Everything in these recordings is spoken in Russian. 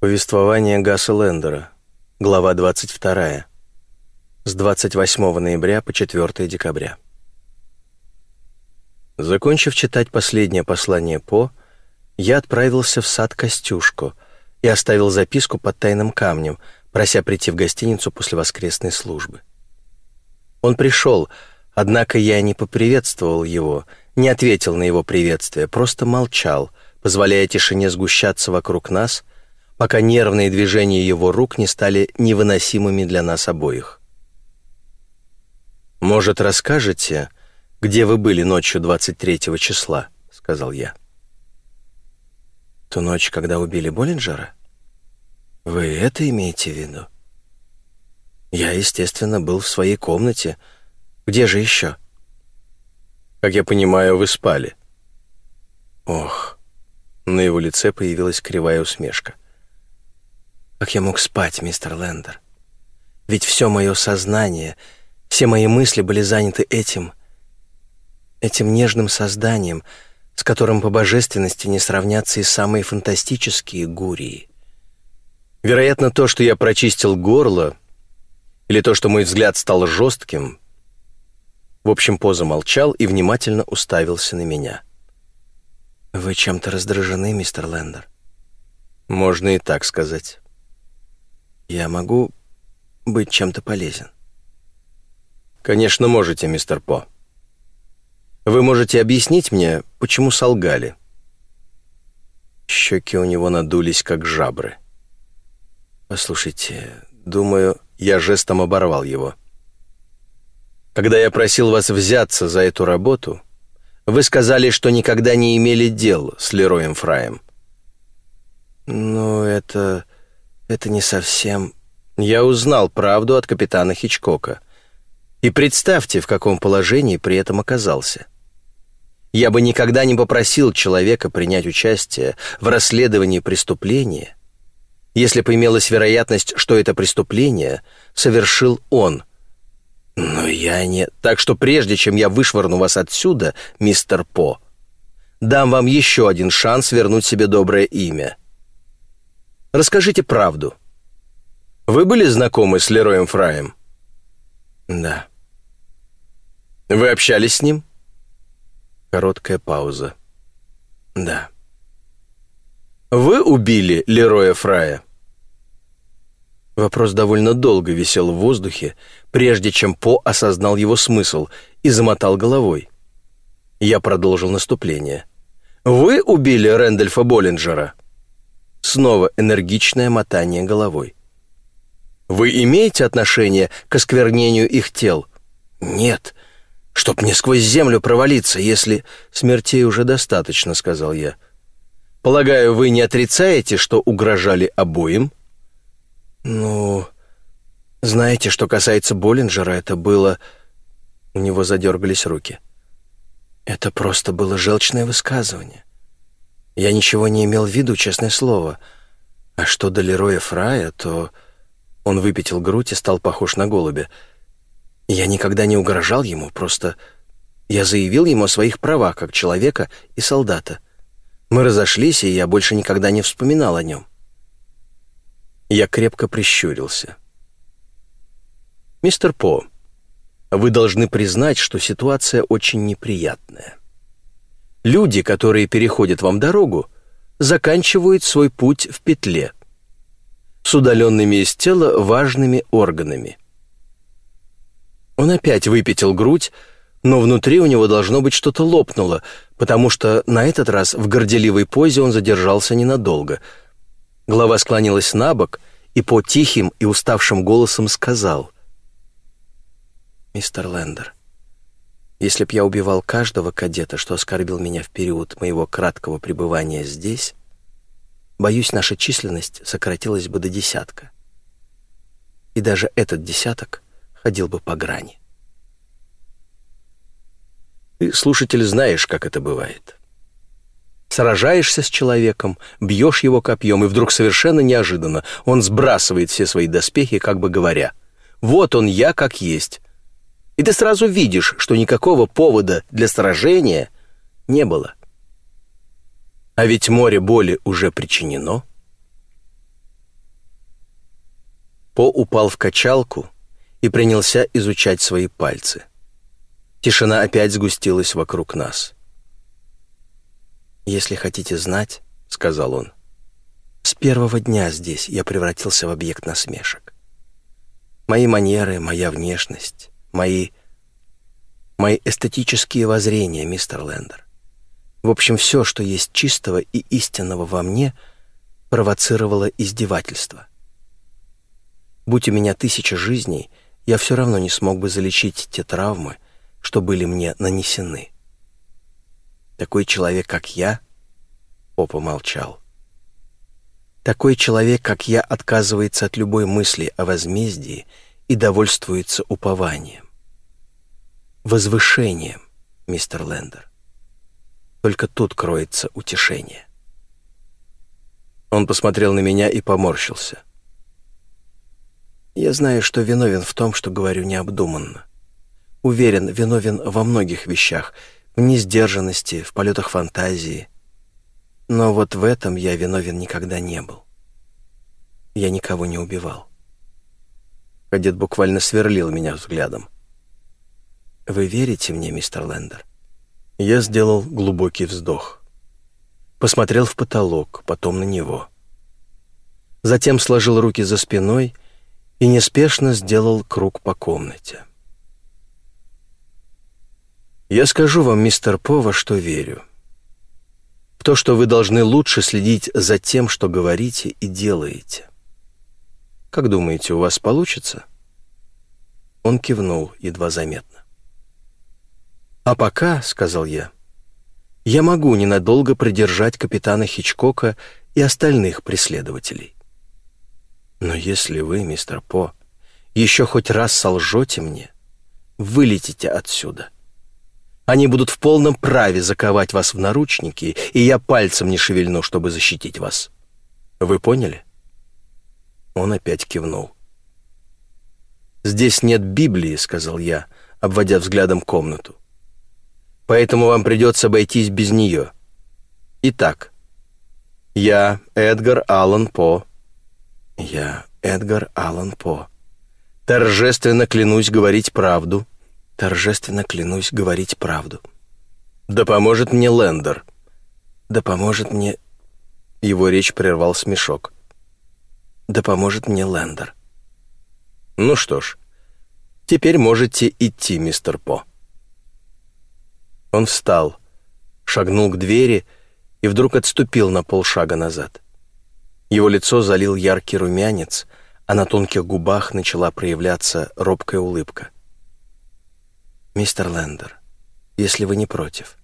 Повествование Гасса Лендера. Глава 22. С 28 ноября по 4 декабря. Закончив читать последнее послание По, я отправился в сад Костюшку и оставил записку под тайным камнем, прося прийти в гостиницу после воскресной службы. Он пришел, однако я не поприветствовал его, не ответил на его приветствие, просто молчал, позволяя тишине сгущаться вокруг нас — пока нервные движения его рук не стали невыносимыми для нас обоих. «Может, расскажете, где вы были ночью 23 числа?» — сказал я. «Ту ночь, когда убили Боллинджера? Вы это имеете в виду?» «Я, естественно, был в своей комнате. Где же еще?» «Как я понимаю, вы спали». «Ох!» На его лице появилась кривая усмешка. Как я мог спать, мистер Лендер? Ведь все мое сознание, все мои мысли были заняты этим, этим нежным созданием, с которым по божественности не сравнятся и самые фантастические гурии. Вероятно, то, что я прочистил горло, или то, что мой взгляд стал жестким, в общем, Поза молчал и внимательно уставился на меня. «Вы чем-то раздражены, мистер Лендер?» «Можно и так сказать». Я могу быть чем-то полезен. Конечно, можете, мистер По. Вы можете объяснить мне, почему солгали? Щеки у него надулись, как жабры. Послушайте, думаю, я жестом оборвал его. Когда я просил вас взяться за эту работу, вы сказали, что никогда не имели дел с Лероем Фраем. Ну, это... Это не совсем... Я узнал правду от капитана Хичкока. И представьте, в каком положении при этом оказался. Я бы никогда не попросил человека принять участие в расследовании преступления, если бы имелась вероятность, что это преступление совершил он. Но я не... Так что прежде чем я вышвырну вас отсюда, мистер По, дам вам еще один шанс вернуть себе доброе имя. Расскажите правду. Вы были знакомы с Лероем Фраем? Да. Вы общались с ним? Короткая пауза. Да. Вы убили Лероя Фрая? Вопрос довольно долго висел в воздухе, прежде чем По осознал его смысл и замотал головой. Я продолжил наступление. «Вы убили Рэндольфа Боллинджера?» Снова энергичное мотание головой. «Вы имеете отношение к осквернению их тел?» «Нет. Чтоб мне сквозь землю провалиться, если...» «Смертей уже достаточно», — сказал я. «Полагаю, вы не отрицаете, что угрожали обоим?» «Ну...» «Знаете, что касается Боллинджера, это было...» У него задергались руки. «Это просто было желчное высказывание. Я ничего не имел в виду, честное слово. А что до Лероя Фрая, то... Он выпятил грудь и стал похож на голубя. Я никогда не угрожал ему, просто... Я заявил ему о своих правах как человека и солдата. Мы разошлись, и я больше никогда не вспоминал о нем. Я крепко прищурился. «Мистер По, вы должны признать, что ситуация очень неприятная. Люди, которые переходят вам дорогу, заканчивают свой путь в петле с удаленными из тела важными органами. Он опять выпятил грудь, но внутри у него должно быть что-то лопнуло, потому что на этот раз в горделивой позе он задержался ненадолго. Голова склонилась на бок, и по тихим и уставшим голосом сказал «Мистер Лендер, если б я убивал каждого кадета, что оскорбил меня в период моего краткого пребывания здесь, боюсь, наша численность сократилась бы до десятка. И даже этот десяток ходил бы по грани. Ты, слушатель, знаешь, как это бывает. Сражаешься с человеком, бьешь его копьем, и вдруг совершенно неожиданно он сбрасывает все свои доспехи, как бы говоря, «Вот он я, как есть, и ты сразу видишь, что никакого повода для сражения не было. А ведь море боли уже причинено. По упал в качалку и принялся изучать свои пальцы. Тишина опять сгустилась вокруг нас. «Если хотите знать», — сказал он, — «с первого дня здесь я превратился в объект насмешек. Мои манеры, моя внешность, мои... мои эстетические воззрения, мистер Лендер. В общем, все, что есть чистого и истинного во мне, провоцировало издевательство. Будь у меня тысяча жизней, я все равно не смог бы залечить те травмы, что были мне нанесены. Такой человек, как я, Попа молчал. Такой человек, как я, отказывается от любой мысли о возмездии и довольствуется упованием. Возвышением, мистер Лендер. Только тут кроется утешение. Он посмотрел на меня и поморщился. Я знаю, что виновен в том, что говорю необдуманно. Уверен, виновен во многих вещах, в несдержанности, в полетах фантазии. Но вот в этом я виновен никогда не был. Я никого не убивал. Кадет буквально сверлил меня взглядом. «Вы верите мне, мистер Лендер?» Я сделал глубокий вздох. Посмотрел в потолок, потом на него. Затем сложил руки за спиной и неспешно сделал круг по комнате. «Я скажу вам, мистер Пова, что верю. В то, что вы должны лучше следить за тем, что говорите и делаете. Как думаете, у вас получится?» Он кивнул едва заметно. «А пока», — сказал я, — «я могу ненадолго придержать капитана Хичкока и остальных преследователей». «Но если вы, мистер По, еще хоть раз солжете мне, вылетите отсюда. Они будут в полном праве заковать вас в наручники, и я пальцем не шевельну, чтобы защитить вас. Вы поняли?» Он опять кивнул. «Здесь нет Библии», — сказал я, обводя взглядом комнату поэтому вам придется обойтись без нее. Итак, я Эдгар Аллан По. Я Эдгар Аллан По. Торжественно клянусь говорить правду. Торжественно клянусь говорить правду. Да поможет мне Лендер. Да поможет мне... Его речь прервал смешок. Да поможет мне Лендер. Ну что ж, теперь можете идти, мистер По. Он встал, шагнул к двери и вдруг отступил на полшага назад. Его лицо залил яркий румянец, а на тонких губах начала проявляться робкая улыбка. «Мистер Лендер, если вы не против,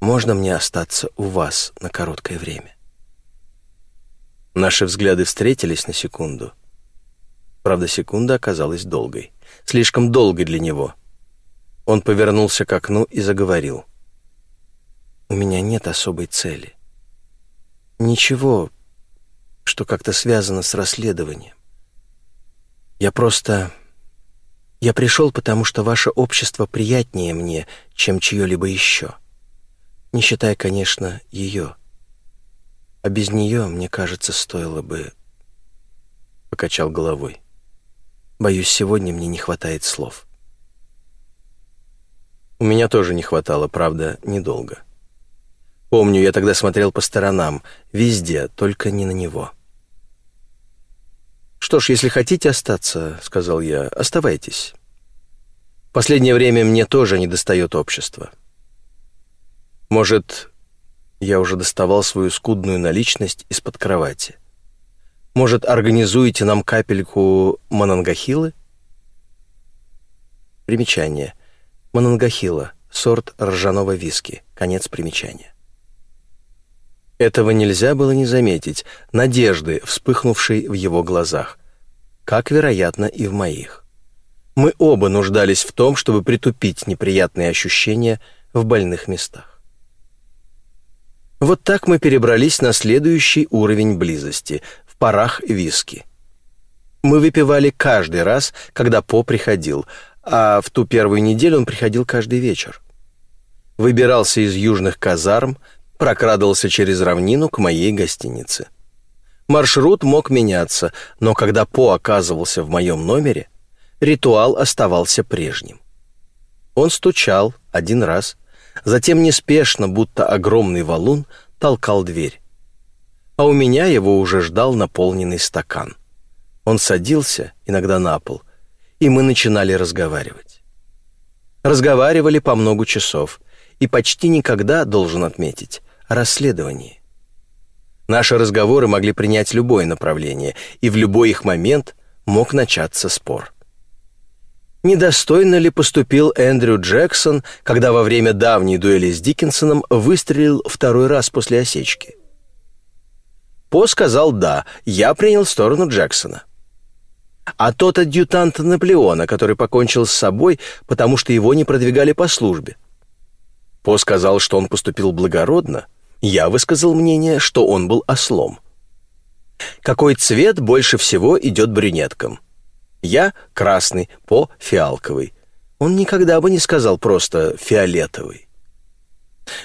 можно мне остаться у вас на короткое время?» Наши взгляды встретились на секунду. Правда, секунда оказалась долгой. Слишком долгой для него — он повернулся к окну и заговорил. «У меня нет особой цели. Ничего, что как-то связано с расследованием. Я просто... Я пришел, потому что ваше общество приятнее мне, чем чье-либо еще. Не считая, конечно, ее. А без нее, мне кажется, стоило бы...» Покачал головой. «Боюсь, сегодня мне не хватает слов». У меня тоже не хватало, правда, недолго. Помню, я тогда смотрел по сторонам, везде, только не на него. «Что ж, если хотите остаться, — сказал я, — оставайтесь. Последнее время мне тоже недостает общества. Может, я уже доставал свою скудную наличность из-под кровати. Может, организуете нам капельку манангахилы?» Примечание — Манангахила, сорт ржаного виски. Конец примечания. Этого нельзя было не заметить, надежды, вспыхнувшей в его глазах, как, вероятно, и в моих. Мы оба нуждались в том, чтобы притупить неприятные ощущения в больных местах. Вот так мы перебрались на следующий уровень близости, в парах виски. Мы выпивали каждый раз, когда По приходил, а в ту первую неделю он приходил каждый вечер. Выбирался из южных казарм, прокрадывался через равнину к моей гостинице. Маршрут мог меняться, но когда По оказывался в моем номере, ритуал оставался прежним. Он стучал один раз, затем неспешно, будто огромный валун, толкал дверь. А у меня его уже ждал наполненный стакан. Он садился, иногда на пол, и мы начинали разговаривать. Разговаривали по много часов, и почти никогда, должен отметить, о расследовании. Наши разговоры могли принять любое направление, и в любой их момент мог начаться спор. Недостойно ли поступил Эндрю Джексон, когда во время давней дуэли с Диккенсоном выстрелил второй раз после осечки? По сказал «да», я принял сторону Джексона. А тот адъютант Наполеона, который покончил с собой, потому что его не продвигали по службе. По сказал, что он поступил благородно, я высказал мнение, что он был ослом. Какой цвет больше всего идет брюнеткам? Я — красный, По — фиалковый. Он никогда бы не сказал просто «фиолетовый».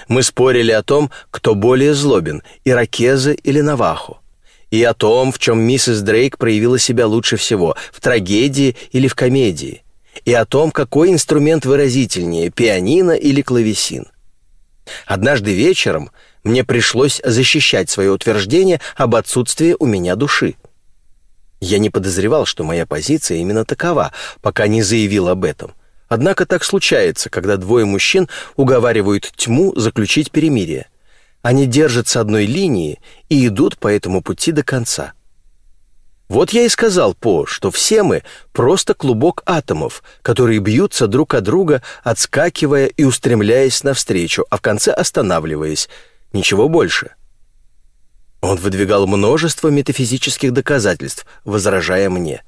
Мы спорили о том, кто более злобен, иракезы или навахо, и о том, в чем миссис Дрейк проявила себя лучше всего, в трагедии или в комедии, и о том, какой инструмент выразительнее, пианино или клавесин. Однажды вечером мне пришлось защищать свое утверждение об отсутствии у меня души. Я не подозревал, что моя позиция именно такова, пока не заявил об этом. Однако так случается, когда двое мужчин уговаривают тьму заключить перемирие. Они держатся одной линии и идут по этому пути до конца. Вот я и сказал По, что все мы просто клубок атомов, которые бьются друг от друга, отскакивая и устремляясь навстречу, а в конце останавливаясь. Ничего больше. Он выдвигал множество метафизических доказательств, возражая мне.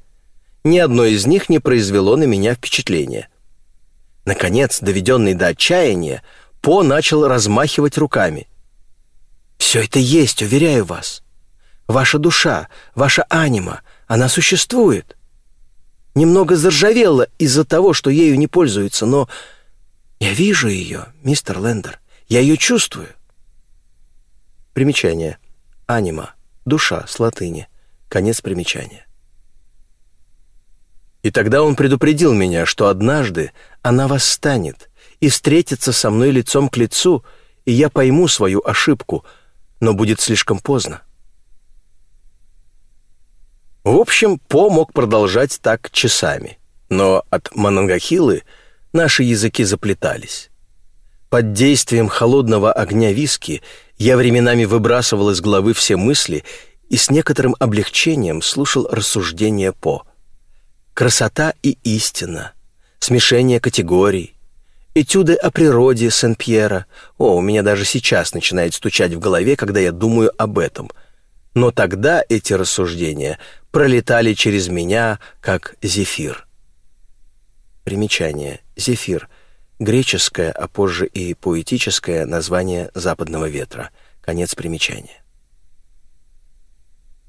Ни одно из них не произвело на меня впечатления. Наконец, доведенный до отчаяния, По начал размахивать руками. «Все это есть, уверяю вас. Ваша душа, ваша анима, она существует. Немного заржавела из-за того, что ею не пользуются, но я вижу ее, мистер Лендер, я ее чувствую». Примечание анима, душа с латыни. Конец примечания. И тогда он предупредил меня, что однажды она восстанет и встретится со мной лицом к лицу, и я пойму свою ошибку, но будет слишком поздно. В общем, По мог продолжать так часами, но от Манангахилы наши языки заплетались. Под действием холодного огня виски я временами выбрасывал из головы все мысли и с некоторым облегчением слушал рассуждения По. Красота и истина, смешение категорий, этюды о природе Сен-Пьера. О, у меня даже сейчас начинает стучать в голове, когда я думаю об этом. Но тогда эти рассуждения пролетали через меня, как зефир. Примечание. Зефир — греческое, а позже и поэтическое название западного ветра. Конец примечания.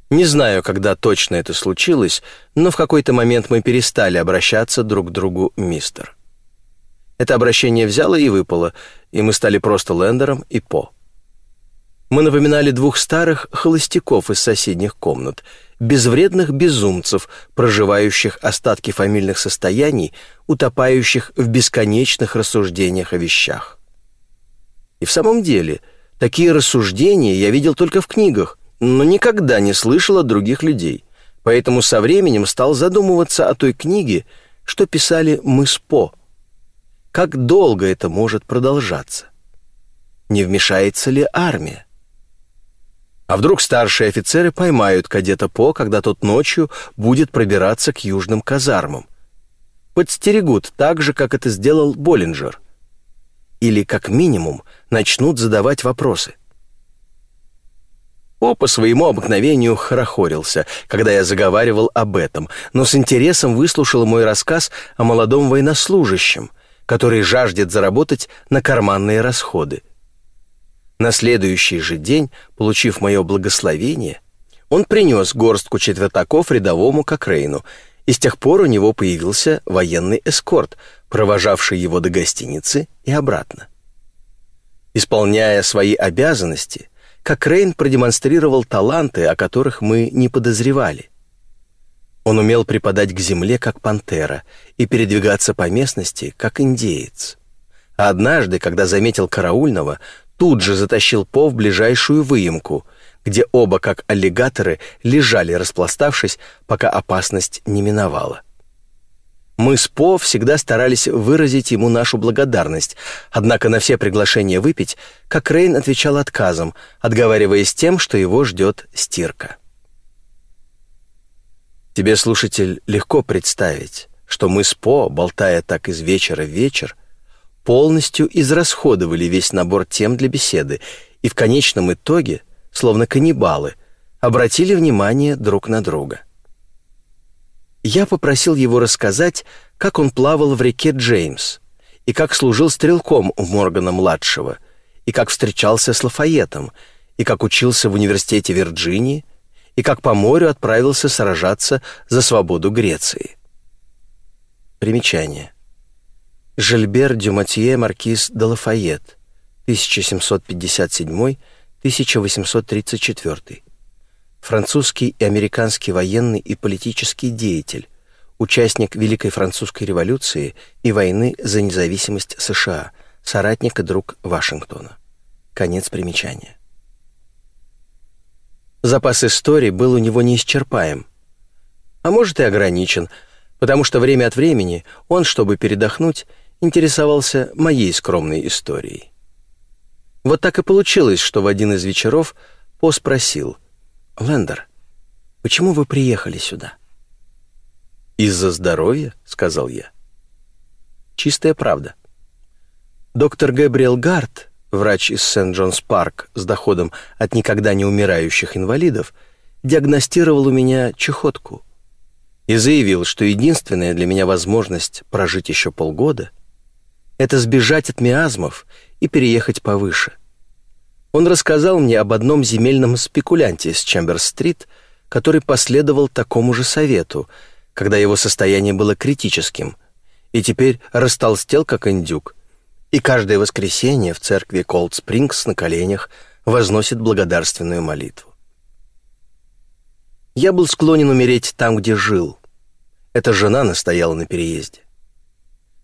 Не знаю, когда точно это случилось, но в какой-то момент мы перестали обращаться друг к другу «мистер». Это обращение взяло и выпало, и мы стали просто Лендером и По. Мы напоминали двух старых холостяков из соседних комнат, безвредных безумцев, проживающих остатки фамильных состояний, утопающих в бесконечных рассуждениях о вещах. И в самом деле, такие рассуждения я видел только в книгах, но никогда не слышал от других людей, поэтому со временем стал задумываться о той книге, что писали мы с По. Как долго это может продолжаться? Не вмешается ли армия? А вдруг старшие офицеры поймают кадета По, когда тот ночью будет пробираться к южным казармам? Подстерегут так же, как это сделал Боллинджер. Или, как минимум, начнут задавать вопросы. По по своему обыкновению хорохорился, когда я заговаривал об этом, но с интересом выслушал мой рассказ о молодом военнослужащем, который жаждет заработать на карманные расходы. На следующий же день, получив мое благословение, он принес горстку четвертаков рядовому Кокрейну, и с тех пор у него появился военный эскорт, провожавший его до гостиницы и обратно. Исполняя свои обязанности, как Рейн продемонстрировал таланты, о которых мы не подозревали. Он умел припадать к земле, как пантера, и передвигаться по местности, как индеец. А однажды, когда заметил караульного, тут же затащил По в ближайшую выемку, где оба, как аллигаторы, лежали, распластавшись, пока опасность не миновала. Мы с По всегда старались выразить ему нашу благодарность, однако на все приглашения выпить, как Рейн отвечал отказом, отговариваясь тем, что его ждет стирка. Тебе, слушатель, легко представить, что мы с По, болтая так из вечера в вечер, полностью израсходовали весь набор тем для беседы и в конечном итоге, словно каннибалы, обратили внимание друг на друга. Я попросил его рассказать, как он плавал в реке Джеймс, и как служил стрелком у Моргана-младшего, и как встречался с Лафаетом, и как учился в университете Вирджинии, и как по морю отправился сражаться за свободу Греции. Примечание. Жильбер Дюматье Маркиз де Лафайет, 1757-1834. Французский и американский военный и политический деятель, участник Великой Французской революции и войны за независимость США, соратник и друг Вашингтона. Конец примечания. Запас истории был у него неисчерпаем. А может и ограничен, потому что время от времени он, чтобы передохнуть, интересовался моей скромной историей. Вот так и получилось, что в один из вечеров По спросил, «Лендер, почему вы приехали сюда?» «Из-за здоровья», — сказал я. Чистая правда. Доктор Габриэл Гарт врач из Сент-Джонс-Парк с доходом от никогда не умирающих инвалидов, диагностировал у меня чехотку и заявил, что единственная для меня возможность прожить еще полгода — это сбежать от миазмов и переехать повыше. Он рассказал мне об одном земельном спекулянте с Чемберс-стрит, который последовал такому же совету, когда его состояние было критическим, и теперь растолстел, как индюк, и каждое воскресенье в церкви Колд Спрингс на коленях возносит благодарственную молитву. Я был склонен умереть там, где жил. Эта жена настояла на переезде.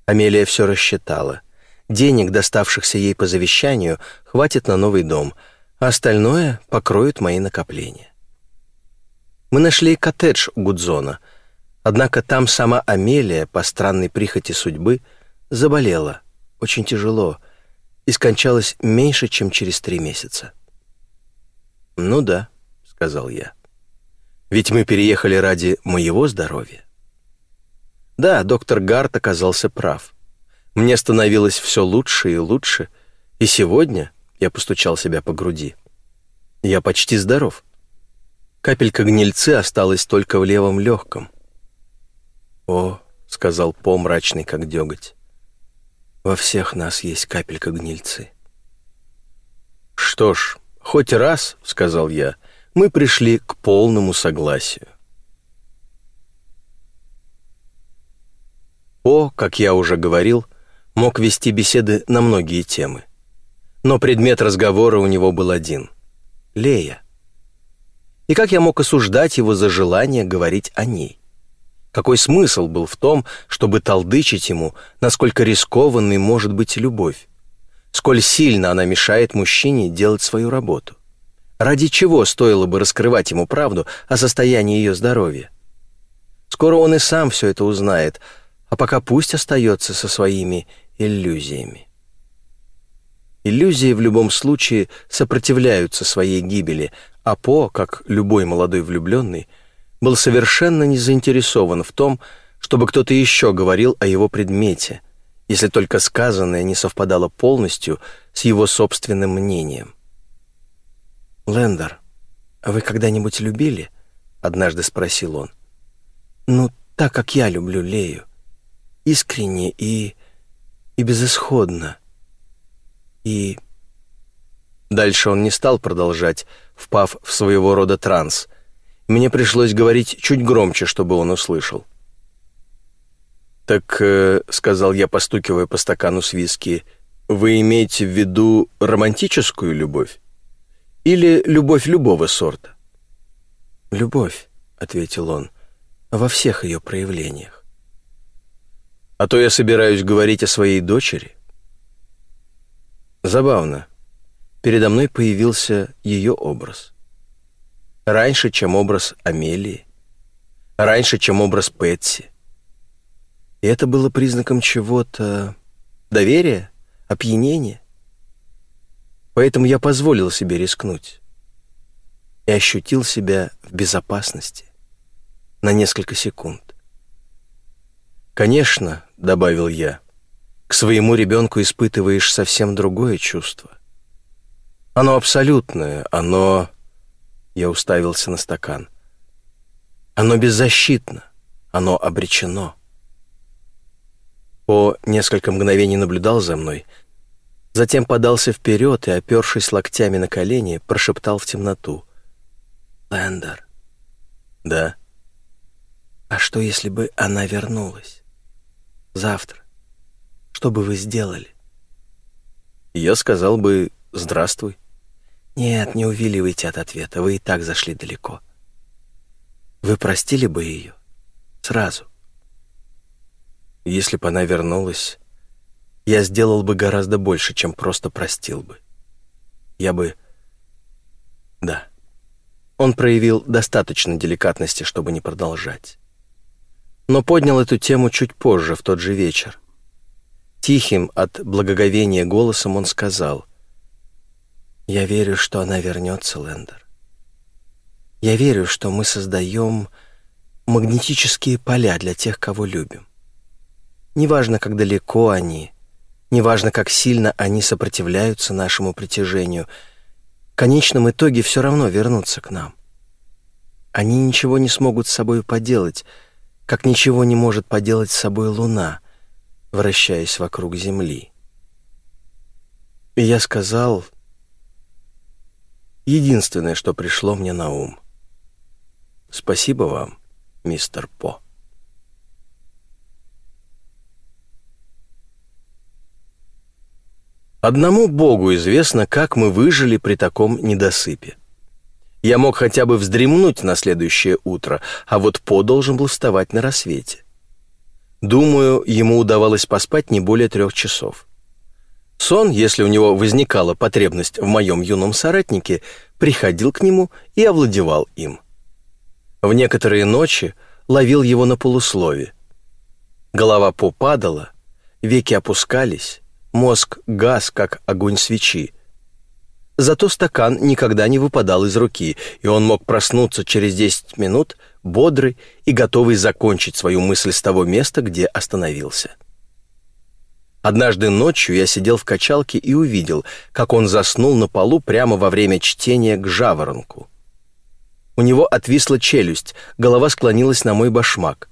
Амелия все рассчитала. Денег, доставшихся ей по завещанию, хватит на новый дом, а остальное покроют мои накопления. Мы нашли коттедж у Гудзона, однако там сама Амелия, по странной прихоти судьбы, заболела — очень тяжело и скончалась меньше, чем через три месяца. «Ну да», — сказал я. «Ведь мы переехали ради моего здоровья». Да, доктор Гарт оказался прав. Мне становилось все лучше и лучше, и сегодня я постучал себя по груди. Я почти здоров. Капелька гнильцы осталась только в левом легком. «О», — сказал По, мрачный как деготь, во всех нас есть капелька гнильцы. «Что ж, хоть раз, — сказал я, — мы пришли к полному согласию». О, как я уже говорил, мог вести беседы на многие темы. Но предмет разговора у него был один — Лея. И как я мог осуждать его за желание говорить о ней? Какой смысл был в том, чтобы толдычить ему, насколько рискованной может быть любовь? Сколь сильно она мешает мужчине делать свою работу? Ради чего стоило бы раскрывать ему правду о состоянии ее здоровья? Скоро он и сам все это узнает, а пока пусть остается со своими иллюзиями. Иллюзии в любом случае сопротивляются своей гибели, а По, как любой молодой влюбленный, был совершенно не заинтересован в том, чтобы кто-то еще говорил о его предмете, если только сказанное не совпадало полностью с его собственным мнением. «Лендер, а вы когда-нибудь любили?» — однажды спросил он. «Ну, так, как я люблю Лею. Искренне и... и безысходно. И...» Дальше он не стал продолжать, впав в своего рода транс — мне пришлось говорить чуть громче, чтобы он услышал. «Так», э, — сказал я, постукивая по стакану с виски, — «вы имеете в виду романтическую любовь? Или любовь любого сорта?» «Любовь», — ответил он, — «во всех ее проявлениях». «А то я собираюсь говорить о своей дочери». Забавно. Передо мной появился ее образ. Раньше, чем образ Амелии. Раньше, чем образ Пэтси. И это было признаком чего-то... Доверия? Опьянения? Поэтому я позволил себе рискнуть. И ощутил себя в безопасности. На несколько секунд. «Конечно», — добавил я, — «к своему ребенку испытываешь совсем другое чувство. Оно абсолютное, оно...» Я уставился на стакан. «Оно беззащитно, оно обречено». По несколько мгновений наблюдал за мной, затем подался вперед и, опершись локтями на колени, прошептал в темноту. «Лендер». «Да». «А что, если бы она вернулась? Завтра? Что бы вы сделали?» Я сказал бы «Здравствуй». «Нет, не увиливайте от ответа, вы и так зашли далеко. Вы простили бы ее? Сразу?» Если бы она вернулась, я сделал бы гораздо больше, чем просто простил бы. Я бы... Да. Он проявил достаточно деликатности, чтобы не продолжать. Но поднял эту тему чуть позже, в тот же вечер. Тихим от благоговения голосом он сказал, «Я верю, что она вернется, Лендер. Я верю, что мы создаем магнетические поля для тех, кого любим. Неважно, как далеко они, неважно, как сильно они сопротивляются нашему притяжению, в конечном итоге все равно вернутся к нам. Они ничего не смогут с собой поделать, как ничего не может поделать с собой Луна, вращаясь вокруг Земли. И я сказал единственное, что пришло мне на ум. Спасибо вам, мистер По. Одному Богу известно, как мы выжили при таком недосыпе. Я мог хотя бы вздремнуть на следующее утро, а вот По должен был вставать на рассвете. Думаю, ему удавалось поспать не более трех часов. Сон, если у него возникала потребность в моем юном соратнике, приходил к нему и овладевал им. В некоторые ночи ловил его на полуслове. Голова По падала, веки опускались, Мозг газ, как огонь свечи. Зато стакан никогда не выпадал из руки, и он мог проснуться через 10 минут, бодрый и готовый закончить свою мысль с того места, где остановился. Однажды ночью я сидел в качалке и увидел, как он заснул на полу прямо во время чтения к жаворонку. У него отвисла челюсть, голова склонилась на мой башмак.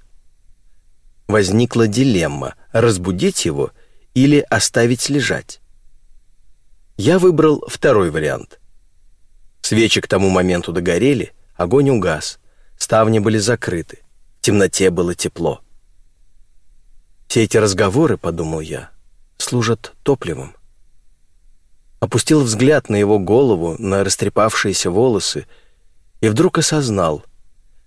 Возникла дилемма — разбудить его или оставить лежать. Я выбрал второй вариант. Свечи к тому моменту догорели, огонь угас, ставни были закрыты, в темноте было тепло. Все эти разговоры, подумал я, служат топливом. Опустил взгляд на его голову, на растрепавшиеся волосы, и вдруг осознал,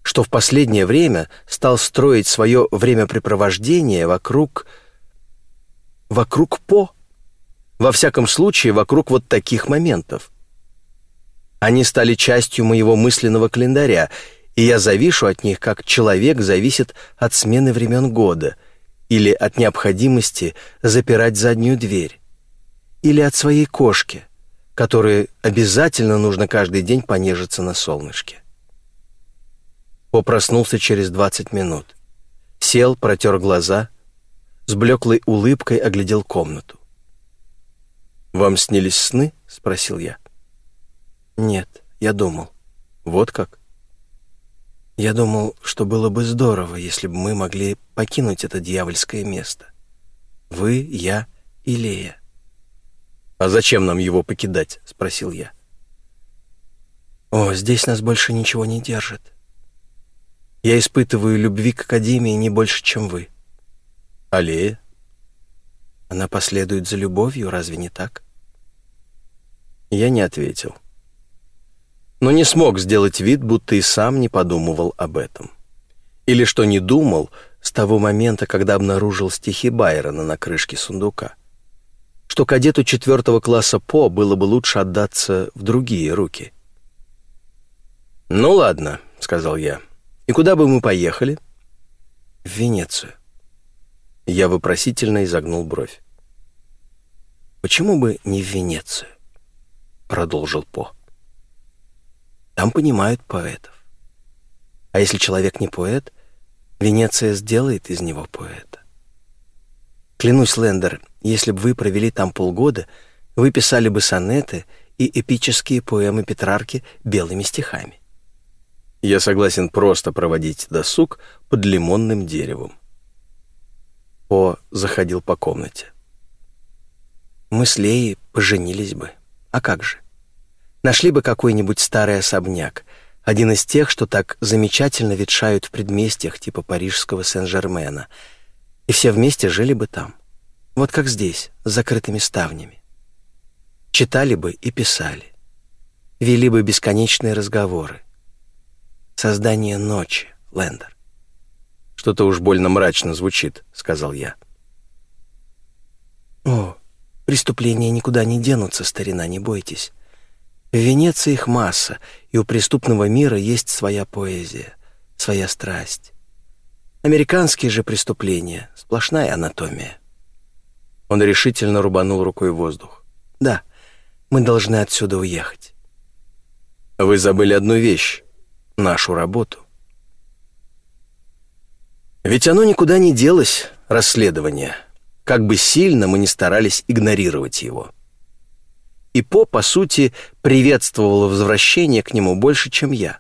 что в последнее время стал строить свое времяпрепровождение вокруг вокруг По. Во всяком случае, вокруг вот таких моментов. Они стали частью моего мысленного календаря, и я завишу от них, как человек зависит от смены времен года или от необходимости запирать заднюю дверь, или от своей кошки, которой обязательно нужно каждый день понежиться на солнышке. По проснулся через 20 минут. Сел, протер глаза — с блеклой улыбкой оглядел комнату. «Вам снились сны?» — спросил я. «Нет, я думал». «Вот как?» «Я думал, что было бы здорово, если бы мы могли покинуть это дьявольское место. Вы, я и Лея». «А зачем нам его покидать?» — спросил я. «О, здесь нас больше ничего не держит. Я испытываю любви к Академии не больше, чем вы. Аллея? Она последует за любовью, разве не так? Я не ответил. но не смог сделать вид, будто и сам не подумывал об этом. Или что не думал с того момента, когда обнаружил стихи Байрона на крышке сундука. Что кадету четвертого класса По было бы лучше отдаться в другие руки. «Ну ладно», — сказал я. «И куда бы мы поехали?» «В Венецию». Я вопросительно изогнул бровь. «Почему бы не в Венецию?» — продолжил По. «Там понимают поэтов. А если человек не поэт, Венеция сделает из него поэта. Клянусь, Лендер, если бы вы провели там полгода, вы писали бы сонеты и эпические поэмы Петрарки белыми стихами. Я согласен просто проводить досуг под лимонным деревом. О заходил по комнате. Мы с Леей поженились бы. А как же? Нашли бы какой-нибудь старый особняк, один из тех, что так замечательно ветшают в предместьях типа парижского Сен-Жермена, и все вместе жили бы там. Вот как здесь, с закрытыми ставнями. Читали бы и писали. Вели бы бесконечные разговоры. Создание ночи, Лендер. «Что-то уж больно мрачно звучит», — сказал я. «О, преступления никуда не денутся, старина, не бойтесь. В Венеции их масса, и у преступного мира есть своя поэзия, своя страсть. Американские же преступления — сплошная анатомия». Он решительно рубанул рукой воздух. «Да, мы должны отсюда уехать». «Вы забыли одну вещь — нашу работу». Ведь оно никуда не делось, расследование, как бы сильно мы ни старались игнорировать его. И По, по сути, приветствовал возвращение к нему больше, чем я.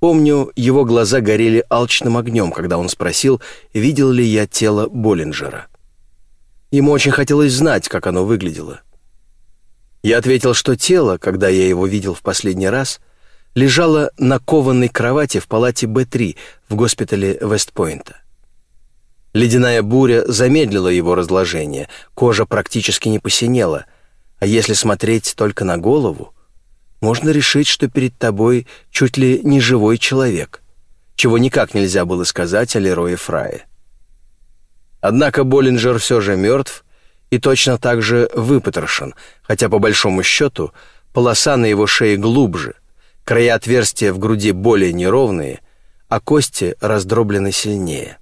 Помню, его глаза горели алчным огнем, когда он спросил, видел ли я тело Боллинджера. Ему очень хотелось знать, как оно выглядело. Я ответил, что тело, когда я его видел в последний раз, лежала на кованой кровати в палате Б3 в госпитале Вестпойнта. Ледяная буря замедлила его разложение, кожа практически не посинела, а если смотреть только на голову, можно решить, что перед тобой чуть ли не живой человек, чего никак нельзя было сказать о Лерое Фрае. Однако Боллинджер все же мертв и точно так же выпотрошен, хотя по большому счету полоса на его шее глубже — Края отверстия в груди более неровные, а кости раздроблены сильнее.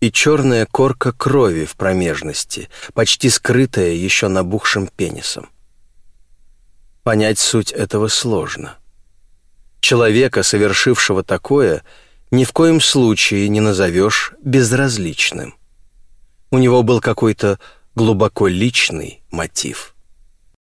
И черная корка крови в промежности, почти скрытая еще набухшим пенисом. Понять суть этого сложно. Человека, совершившего такое, ни в коем случае не назовешь безразличным. У него был какой-то глубоко личный мотив.